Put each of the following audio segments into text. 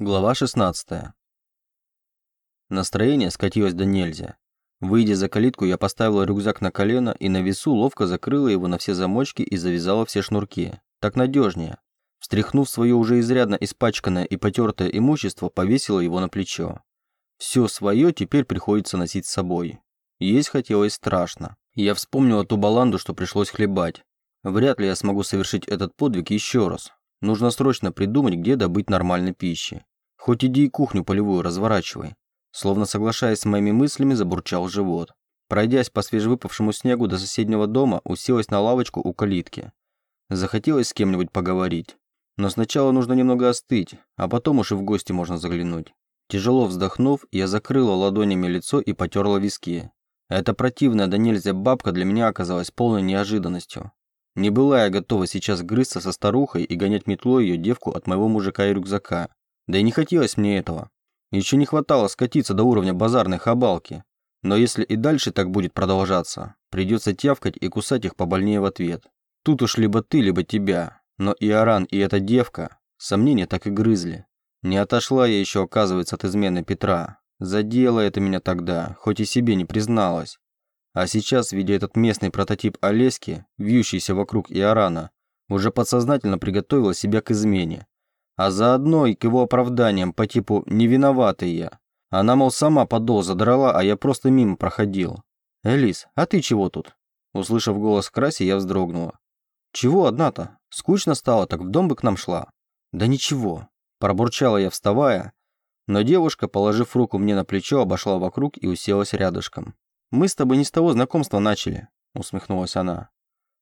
Глава 16. Настроение скатилось до нельзя. Выйдя за калитку, я поставила рюкзак на колено и на весу ловко закрыла его на все замочки и завязала все шнурки. Так надежнее. Встряхнув свое уже изрядно испачканное и потертое имущество, повесила его на плечо. Все свое теперь приходится носить с собой. Есть хотелось страшно. Я вспомнила ту баланду, что пришлось хлебать. Вряд ли я смогу совершить этот подвиг еще раз. Нужно срочно придумать, где добыть нормальной пищи. Хоть иди и кухню полевую разворачивай. Словно соглашаясь с моими мыслями, забурчал живот. Пройдясь по свежевыпавшему снегу до соседнего дома, уселась на лавочку у калитки. Захотелось с кем-нибудь поговорить. Но сначала нужно немного остыть, а потом уж и в гости можно заглянуть. Тяжело вздохнув, я закрыла ладонями лицо и потерла виски. Эта противная да нельзя бабка для меня оказалась полной неожиданностью. Не была я готова сейчас грызться со старухой и гонять метлой ее девку от моего мужика и рюкзака. Да и не хотелось мне этого. Еще не хватало скатиться до уровня базарной хабалки. Но если и дальше так будет продолжаться, придется тявкать и кусать их побольнее в ответ. Тут уж либо ты, либо тебя. Но и Аран, и эта девка, сомнения так и грызли. Не отошла я еще, оказывается, от измены Петра. Задело это меня тогда, хоть и себе не призналась. А сейчас, видя этот местный прототип Олески, вьющийся вокруг Иорана, уже подсознательно приготовила себя к измене а заодно и к его оправданиям по типу «не виноватый я». Она, мол, сама подол задрала, а я просто мимо проходил. «Элис, а ты чего тут?» Услышав голос Краси, я вздрогнула. «Чего одна-то? Скучно стало, так в дом бы к нам шла». «Да ничего», – пробурчала я, вставая, но девушка, положив руку мне на плечо, обошла вокруг и уселась рядышком. «Мы с тобой не с того знакомства начали», – усмехнулась она.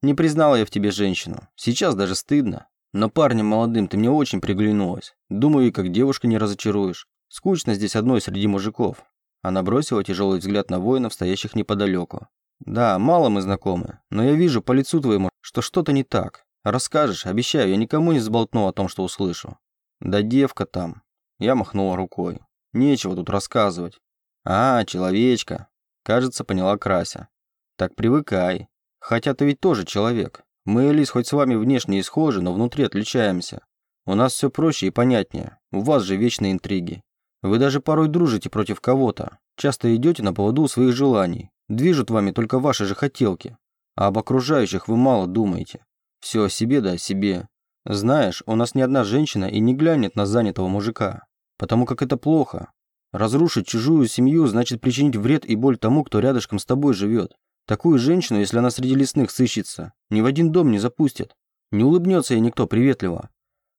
«Не признала я в тебе женщину. Сейчас даже стыдно. Но парнем молодым ты мне очень приглянулась. Думаю, и как девушка не разочаруешь. Скучно здесь одной среди мужиков». Она бросила тяжелый взгляд на воинов, стоящих неподалеку. «Да, мало мы знакомы, но я вижу по лицу твоему, что что-то не так. Расскажешь, обещаю, я никому не сболтну о том, что услышу». «Да девка там». Я махнула рукой. «Нечего тут рассказывать». «А, человечка». Кажется, поняла Крася. «Так привыкай. Хотя ты ведь тоже человек. Мы, Элис, хоть с вами внешне и схожи, но внутри отличаемся. У нас все проще и понятнее. У вас же вечные интриги. Вы даже порой дружите против кого-то. Часто идете на поводу своих желаний. Движут вами только ваши же хотелки. А об окружающих вы мало думаете. Все о себе да о себе. Знаешь, у нас ни одна женщина и не глянет на занятого мужика. Потому как это плохо. Разрушить чужую семью значит причинить вред и боль тому, кто рядышком с тобой живет. Такую женщину, если она среди лесных сыщется, ни в один дом не запустят. Не улыбнется ей никто приветливо,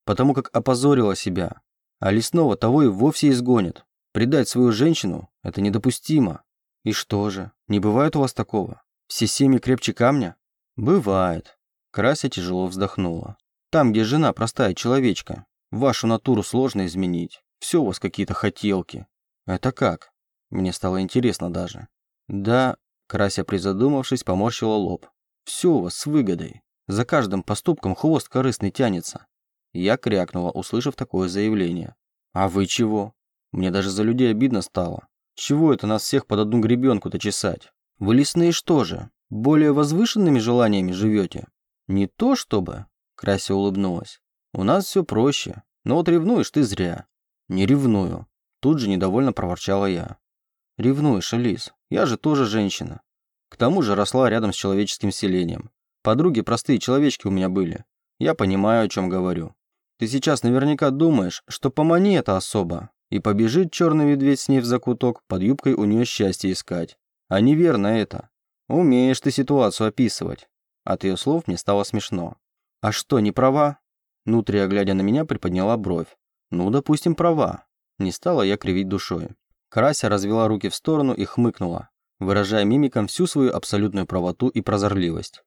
потому как опозорила себя. А лесного того и вовсе изгонят. Предать свою женщину – это недопустимо. И что же, не бывает у вас такого? Все семьи крепче камня? Бывает. Крася тяжело вздохнула. Там, где жена простая человечка, вашу натуру сложно изменить. Все у вас какие-то хотелки. Это как? Мне стало интересно даже. Да, Крася, призадумавшись, поморщила лоб. «Все у вас с выгодой. За каждым поступком хвост корыстный тянется». Я крякнула, услышав такое заявление. «А вы чего? Мне даже за людей обидно стало. Чего это нас всех под одну гребенку-то чесать? Вы лесные что же, более возвышенными желаниями живете?» «Не то чтобы...» Крася улыбнулась. «У нас все проще. Но вот ревнуешь ты зря». «Не ревную». Тут же недовольно проворчала я. Ревнуешь, Алис. Я же тоже женщина. К тому же росла рядом с человеческим селением. Подруги простые человечки у меня были. Я понимаю, о чем говорю. Ты сейчас наверняка думаешь, что помани это особо, и побежит черный медведь с ней в закуток, под юбкой у нее счастье искать. А неверно это. Умеешь ты ситуацию описывать. От ее слов мне стало смешно. А что, не права? Нутрия, глядя на меня, приподняла бровь. Ну, допустим, права. Не стала я кривить душой. Крася развела руки в сторону и хмыкнула, выражая мимиком всю свою абсолютную правоту и прозорливость.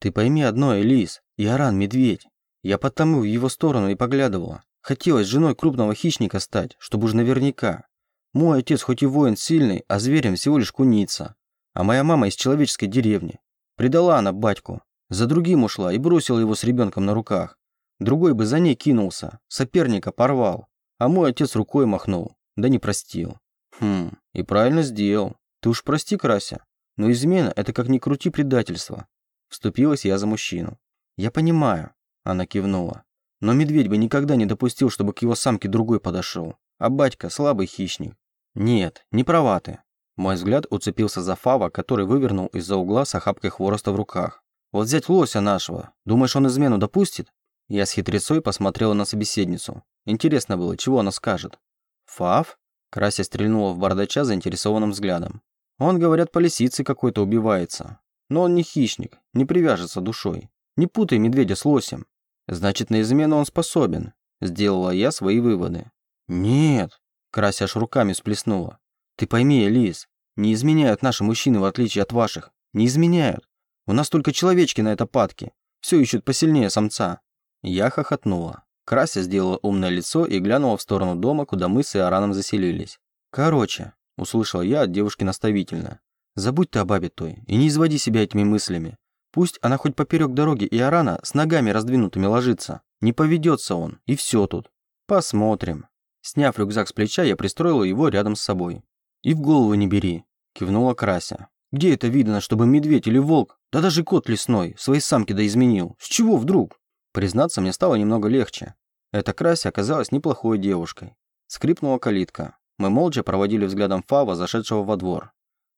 «Ты пойми одно, Элис, Иоран – медведь. Я потому в его сторону и поглядывала. Хотелось женой крупного хищника стать, чтобы уж наверняка. Мой отец хоть и воин сильный, а зверем всего лишь куница. А моя мама из человеческой деревни. Предала она батьку. За другим ушла и бросила его с ребенком на руках. Другой бы за ней кинулся, соперника порвал. А мой отец рукой махнул, да не простил. Хм, и правильно сделал. Ты уж прости, Крася, но измена – это как ни крути предательство. Вступилась я за мужчину. Я понимаю, она кивнула. Но медведь бы никогда не допустил, чтобы к его самке другой подошел. А батька слабый хищник. Нет, не права ты. Мой взгляд уцепился за Фава, который вывернул из-за угла с охапкой хвороста в руках. Вот взять лося нашего. Думаешь, он измену допустит? Я с хитрецой посмотрела на собеседницу. Интересно было, чего она скажет. Фав? Крася стрельнула в бардача заинтересованным взглядом. Он, говорят, по лисице какой-то убивается. Но он не хищник, не привяжется душой. Не путай медведя с лосем. Значит, на измену он способен. Сделала я свои выводы. Нет. Крася аж руками сплеснула. Ты пойми, Лиз, не изменяют наши мужчины, в отличие от ваших. Не изменяют. У нас только человечки на это падке. Все ищут посильнее самца. Я хохотнула. Крася сделала умное лицо и глянула в сторону дома, куда мы с Иораном заселились. Короче, услышал я от девушки наставительно. Забудь ты о бабе той и не изводи себя этими мыслями. Пусть она хоть поперек дороги Иорана с ногами раздвинутыми ложится. Не поведется он, и все тут. Посмотрим. Сняв рюкзак с плеча, я пристроила его рядом с собой. «И в голову не бери», – кивнула Крася. «Где это видно, чтобы медведь или волк, да даже кот лесной, свои самки да изменил? С чего вдруг?» Признаться, мне стало немного легче. Эта Крася оказалась неплохой девушкой. Скрипнула калитка. Мы молча проводили взглядом Фава, зашедшего во двор.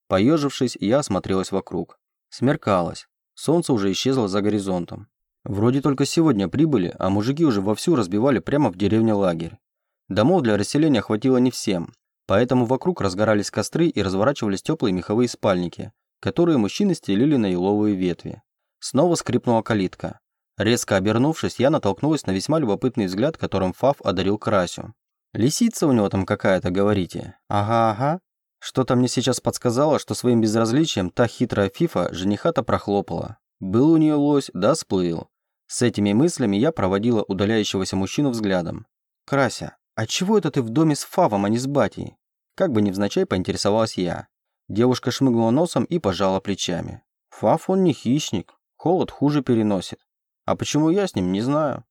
Поежившись, я осмотрелась вокруг. Смеркалось. Солнце уже исчезло за горизонтом. Вроде только сегодня прибыли, а мужики уже вовсю разбивали прямо в деревне лагерь. Домов для расселения хватило не всем, поэтому вокруг разгорались костры и разворачивались теплые меховые спальники, которые мужчины стелили на еловые ветви. Снова скрипнула калитка. Резко обернувшись, я натолкнулась на весьма любопытный взгляд, которым Фав одарил Красю. «Лисица у него там какая-то, говорите?» «Ага, ага». Что-то мне сейчас подсказало, что своим безразличием та хитрая фифа жениха-то прохлопала. Был у нее лось, да сплыл. С этими мыслями я проводила удаляющегося мужчину взглядом. «Крася, а чего это ты в доме с Фавом, а не с батей?» Как бы невзначай поинтересовалась я. Девушка шмыгнула носом и пожала плечами. «Фав он не хищник, холод хуже переносит. А почему я с ним, не знаю.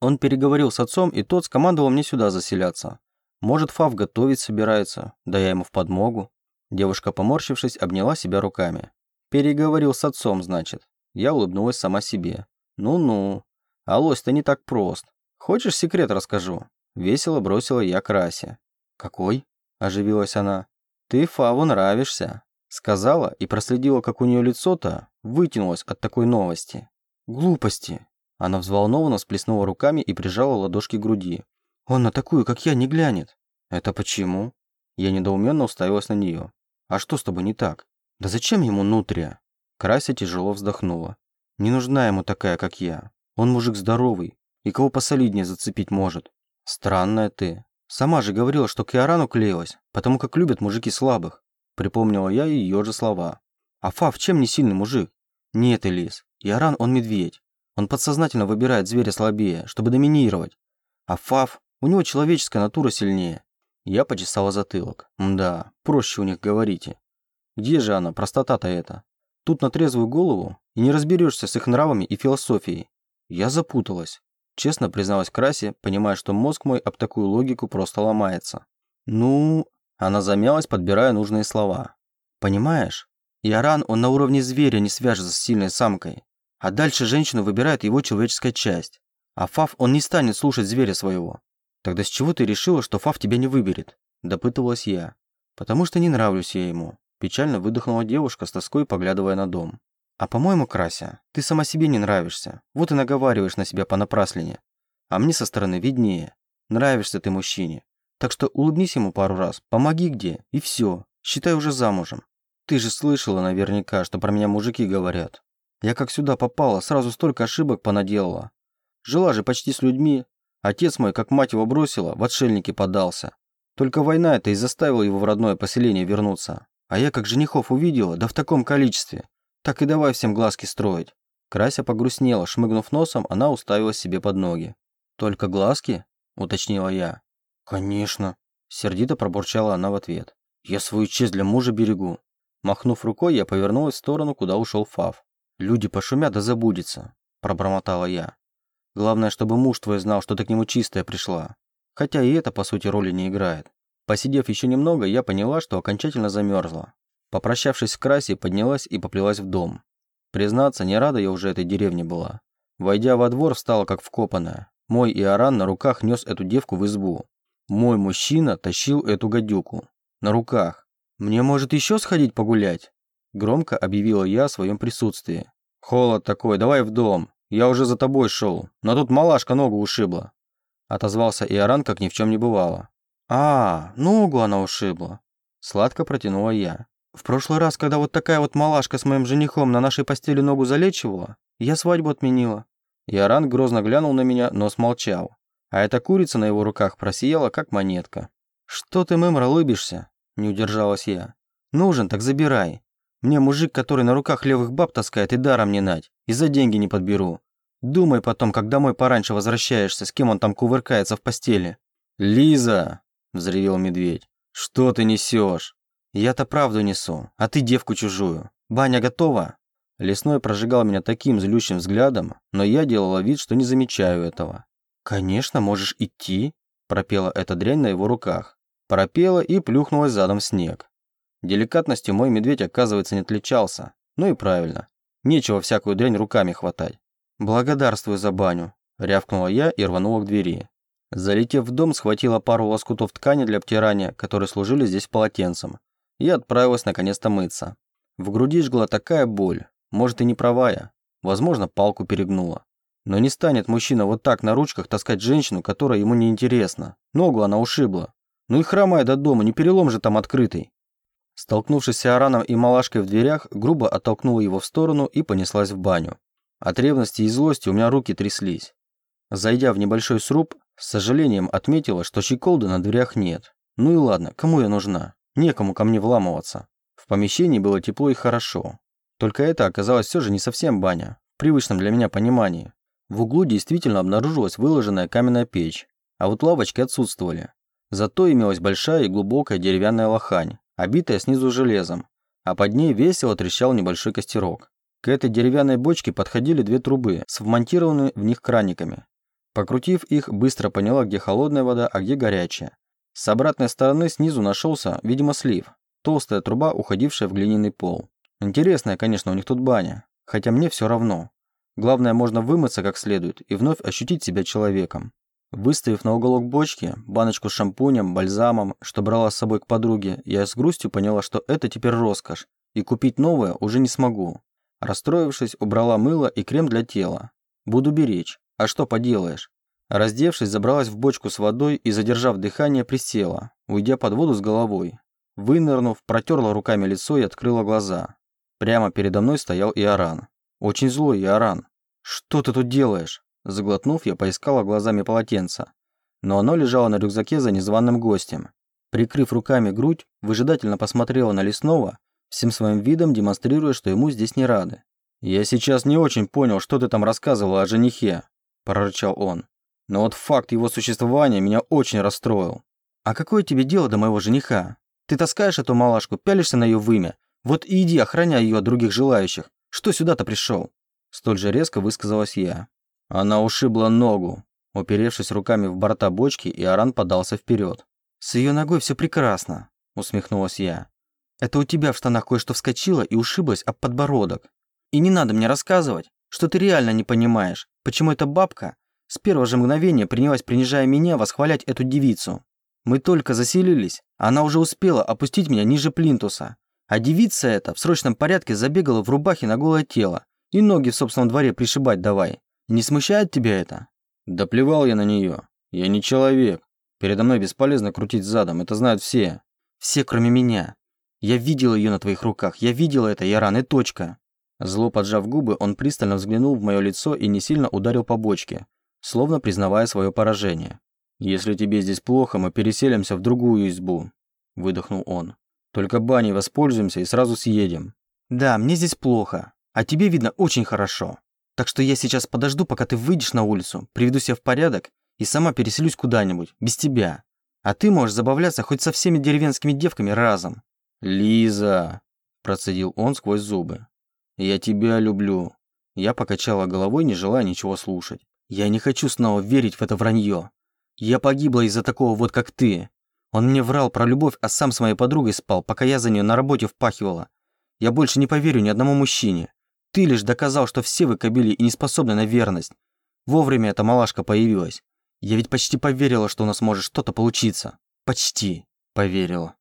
Он переговорил с отцом, и тот скомандовал мне сюда заселяться. Может, Фав готовить собирается, да я ему в подмогу. Девушка, поморщившись, обняла себя руками. Переговорил с отцом, значит. Я улыбнулась сама себе. Ну-ну. А лось-то не так прост. Хочешь, секрет расскажу? Весело бросила я Красе. Какой? Оживилась она. Ты Фаву нравишься. Сказала и проследила, как у нее лицо-то вытянулось от такой новости. Глупости. Она взволнованно сплеснула руками и прижала ладошки к груди. Он на такую, как я, не глянет. Это почему? Я недоуменно уставилась на нее. А что с тобой не так? Да зачем ему нутрия? Крася тяжело вздохнула. Не нужна ему такая, как я. Он мужик здоровый, и кого посолиднее зацепить может. Странная ты. Сама же говорила, что к Иорану клеилась, потому как любят мужики слабых. Припомнила я ее же слова. А Фав чем не сильный мужик? Нет, Элис, Иоран, он медведь. Он подсознательно выбирает зверя слабее, чтобы доминировать. А Фав, у него человеческая натура сильнее. Я почесала затылок. Да, проще у них говорите. Где же она, простота-то эта? Тут на трезвую голову и не разберешься с их нравами и философией. Я запуталась. Честно призналась Красе, понимая, что мозг мой об такую логику просто ломается. Ну... Она замялась, подбирая нужные слова. Понимаешь? Иоран, он на уровне зверя не свяжется с сильной самкой. А дальше женщину выбирает его человеческая часть. А Фав, он не станет слушать зверя своего. Тогда с чего ты решила, что Фав тебя не выберет? Допытывалась я. Потому что не нравлюсь я ему. Печально выдохнула девушка с тоской, поглядывая на дом. А по-моему, Крася, ты сама себе не нравишься. Вот и наговариваешь на себя понапраслене. А мне со стороны виднее. Нравишься ты мужчине. Так что улыбнись ему пару раз, помоги где, и все. Считай уже замужем. Ты же слышала наверняка, что про меня мужики говорят. Я как сюда попала, сразу столько ошибок понаделала. Жила же почти с людьми. Отец мой, как мать его бросила, в отшельники подался. Только война это и заставила его в родное поселение вернуться. А я как женихов увидела, да в таком количестве. Так и давай всем глазки строить. Крася погрустнела, шмыгнув носом, она уставилась себе под ноги. «Только глазки?» – уточнила я. «Конечно», – сердито пробурчала она в ответ. «Я свою честь для мужа берегу. Махнув рукой, я повернулась в сторону, куда ушел Фав. «Люди пошумят, да забудется», – пробормотала я. «Главное, чтобы муж твой знал, что ты к нему чистая пришла. Хотя и это, по сути, роли не играет». Посидев еще немного, я поняла, что окончательно замерзла. Попрощавшись с Краси, поднялась и поплелась в дом. Признаться, не рада я уже этой деревне была. Войдя во двор, встала как вкопанная. Мой Иоран на руках нес эту девку в избу. Мой мужчина тащил эту гадюку. На руках. «Мне, может, еще сходить погулять?» Громко объявила я о своем присутствии. «Холод такой, давай в дом. Я уже за тобой шел, но тут малашка ногу ушибла». Отозвался Иоран, как ни в чем не бывало. «А, ногу она ушибла». Сладко протянула я. В прошлый раз, когда вот такая вот малашка с моим женихом на нашей постели ногу залечивала, я свадьбу отменила. Иоран грозно глянул на меня, но смолчал. А эта курица на его руках просияла, как монетка. «Что ты, мымра, лыбишься?» – не удержалась я. «Нужен, так забирай. Мне мужик, который на руках левых баб таскает, и даром не нать. И за деньги не подберу. Думай потом, как домой пораньше возвращаешься, с кем он там кувыркается в постели». «Лиза!» – взревел медведь. «Что ты несешь?» «Я-то правду несу, а ты девку чужую. Баня готова?» Лесной прожигал меня таким злющим взглядом, но я делала вид, что не замечаю этого. «Конечно, можешь идти», – пропела эта дрянь на его руках. Пропела и плюхнулась задом в снег. Деликатностью мой медведь, оказывается, не отличался. Ну и правильно. Нечего всякую дрянь руками хватать. «Благодарствую за баню», – рявкнула я и рванула к двери. Залетев в дом, схватила пару лоскутов ткани для обтирания, которые служили здесь полотенцем, и отправилась наконец-то мыться. В груди жгла такая боль, может и не правая, возможно, палку перегнула. Но не станет мужчина вот так на ручках таскать женщину, которая ему не интересна. Ногу она ушибла. Ну и хромая до дома, не перелом же там открытый. Столкнувшись с Араном и малашкой в дверях, грубо оттолкнула его в сторону и понеслась в баню. От ревности и злости у меня руки тряслись. Зайдя в небольшой сруб, с сожалением отметила, что щеколды на дверях нет. Ну и ладно, кому я нужна? Некому ко мне вламываться. В помещении было тепло и хорошо. Только это оказалось все же не совсем баня, в привычном для меня понимании. В углу действительно обнаружилась выложенная каменная печь, а вот лавочки отсутствовали. Зато имелась большая и глубокая деревянная лохань, обитая снизу железом, а под ней весело трещал небольшой костерок. К этой деревянной бочке подходили две трубы с в них краниками. Покрутив их, быстро поняла, где холодная вода, а где горячая. С обратной стороны снизу нашелся, видимо, слив. Толстая труба, уходившая в глиняный пол. Интересная, конечно, у них тут баня. Хотя мне все равно. Главное, можно вымыться как следует и вновь ощутить себя человеком. Выставив на уголок бочки баночку с шампунем, бальзамом, что брала с собой к подруге, я с грустью поняла, что это теперь роскошь, и купить новое уже не смогу. Расстроившись, убрала мыло и крем для тела. Буду беречь. А что поделаешь? Раздевшись, забралась в бочку с водой и, задержав дыхание, присела, уйдя под воду с головой. Вынырнув, протерла руками лицо и открыла глаза. Прямо передо мной стоял Иоран. Очень злой Иоран. «Что ты тут делаешь?» Заглотнув, я поискала глазами полотенца. Но оно лежало на рюкзаке за незваным гостем. Прикрыв руками грудь, выжидательно посмотрела на лесного, всем своим видом демонстрируя, что ему здесь не рады. «Я сейчас не очень понял, что ты там рассказывала о женихе», прорычал он. Но вот факт его существования меня очень расстроил. А какое тебе дело до моего жениха? Ты таскаешь эту малашку, пялишься на ее вымя. Вот и иди, охраняй ее от других желающих. Что сюда-то пришел? Столь же резко высказалась я. Она ушибла ногу. Уперевшись руками в борта бочки, Иоран подался вперед. «С ее ногой все прекрасно», – усмехнулась я. «Это у тебя в штанах кое-что вскочило и ушиблось об подбородок. И не надо мне рассказывать, что ты реально не понимаешь, почему эта бабка с первого же мгновения принялась, принижая меня, восхвалять эту девицу. Мы только заселились, а она уже успела опустить меня ниже плинтуса. А девица эта в срочном порядке забегала в рубахе на голое тело и ноги в собственном дворе пришибать давай. Не смущает тебя это? Да плевал я на нее. Я не человек. Передо мной бесполезно крутить задом, это знают все. Все, кроме меня. Я видел ее на твоих руках, я видел это, Яран, и точка. Зло поджав губы, он пристально взглянул в мое лицо и не сильно ударил по бочке, словно признавая свое поражение. «Если тебе здесь плохо, мы переселимся в другую избу», – выдохнул он. «Только баней воспользуемся и сразу съедем». «Да, мне здесь плохо, а тебе, видно, очень хорошо. Так что я сейчас подожду, пока ты выйдешь на улицу, приведу себя в порядок и сама переселюсь куда-нибудь, без тебя. А ты можешь забавляться хоть со всеми деревенскими девками разом». «Лиза», – процедил он сквозь зубы. «Я тебя люблю». Я покачала головой, не желая ничего слушать. «Я не хочу снова верить в это вранье. Я погибла из-за такого вот, как ты. Он мне врал про любовь, а сам с моей подругой спал, пока я за нее на работе впахивала. Я больше не поверю ни одному мужчине. Ты лишь доказал, что все вы кобели и не способны на верность. Вовремя эта малашка появилась. Я ведь почти поверила, что у нас может что-то получиться. Почти поверила.